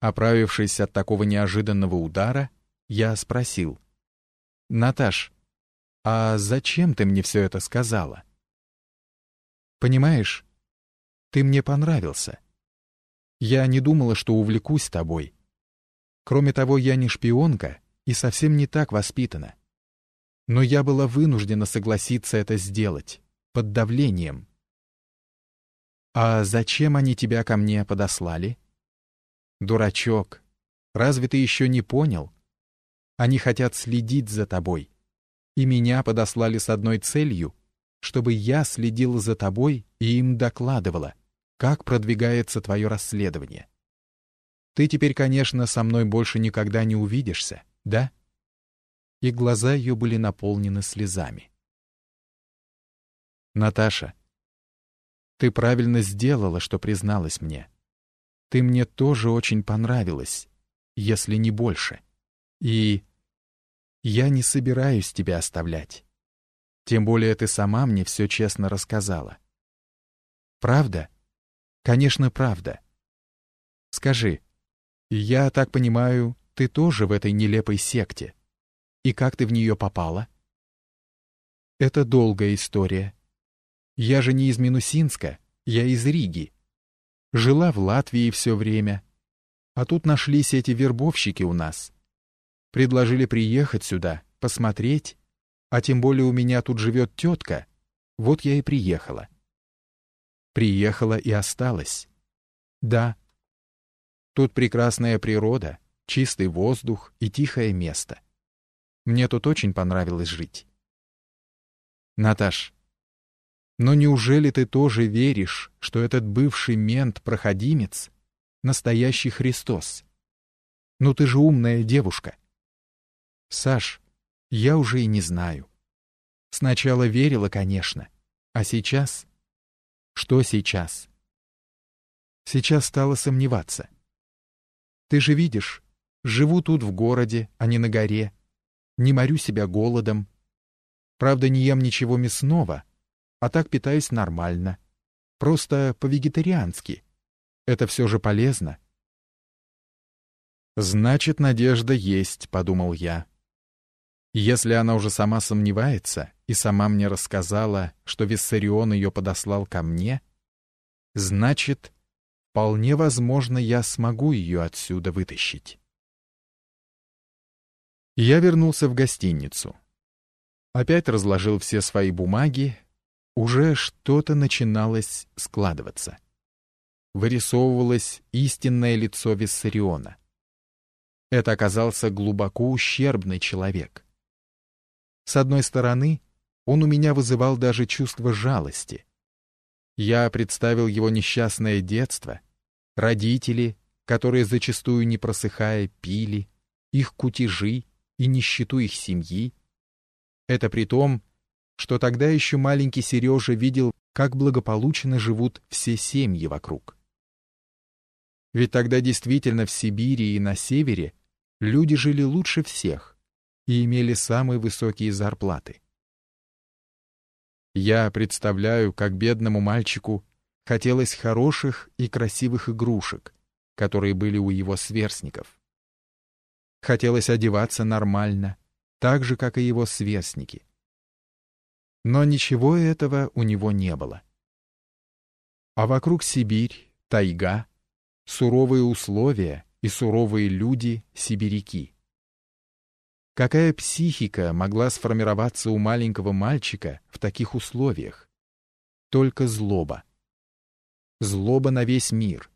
Оправившись от такого неожиданного удара, я спросил. «Наташ, а зачем ты мне все это сказала?» «Понимаешь, ты мне понравился. Я не думала, что увлекусь тобой. Кроме того, я не шпионка и совсем не так воспитана. Но я была вынуждена согласиться это сделать, под давлением. А зачем они тебя ко мне подослали? Дурачок, разве ты еще не понял? Они хотят следить за тобой. И меня подослали с одной целью, чтобы я следила за тобой и им докладывала, как продвигается твое расследование. Ты теперь, конечно, со мной больше никогда не увидишься, да? И глаза ее были наполнены слезами. Наташа, ты правильно сделала, что призналась мне. Ты мне тоже очень понравилась, если не больше. И я не собираюсь тебя оставлять. Тем более ты сама мне все честно рассказала. Правда? Конечно, правда. Скажи, я так понимаю, ты тоже в этой нелепой секте. И как ты в нее попала? Это долгая история. Я же не из Минусинска, я из Риги. Жила в Латвии все время. А тут нашлись эти вербовщики у нас. Предложили приехать сюда, посмотреть. А тем более у меня тут живет тетка. Вот я и приехала. Приехала и осталась. Да. Тут прекрасная природа, чистый воздух и тихое место. Мне тут очень понравилось жить. Наташ, но неужели ты тоже веришь, что этот бывший мент-проходимец — настоящий Христос? Ну ты же умная девушка. Саш, я уже и не знаю. Сначала верила, конечно, а сейчас? Что сейчас? Сейчас стала сомневаться. Ты же видишь, живу тут в городе, а не на горе. Не морю себя голодом. Правда, не ем ничего мясного, а так питаюсь нормально. Просто по-вегетариански. Это все же полезно. «Значит, надежда есть», — подумал я. Если она уже сама сомневается и сама мне рассказала, что Виссарион ее подослал ко мне, значит, вполне возможно, я смогу ее отсюда вытащить. Я вернулся в гостиницу. Опять разложил все свои бумаги, уже что-то начиналось складываться. Вырисовывалось истинное лицо Виссариона. Это оказался глубоко ущербный человек. С одной стороны, он у меня вызывал даже чувство жалости. Я представил его несчастное детство, родители, которые зачастую не просыхая пили, их кутежи и нищету их семьи. Это при том, что тогда еще маленький Сережа видел, как благополучно живут все семьи вокруг. Ведь тогда действительно в Сибири и на севере люди жили лучше всех, и имели самые высокие зарплаты. Я представляю, как бедному мальчику хотелось хороших и красивых игрушек, которые были у его сверстников. Хотелось одеваться нормально, так же, как и его сверстники. Но ничего этого у него не было. А вокруг Сибирь, тайга, суровые условия и суровые люди — сибиряки. Какая психика могла сформироваться у маленького мальчика в таких условиях? Только злоба. Злоба на весь мир.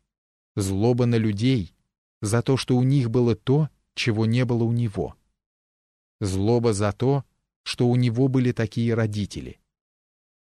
Злоба на людей за то, что у них было то, чего не было у него. Злоба за то, что у него были такие родители.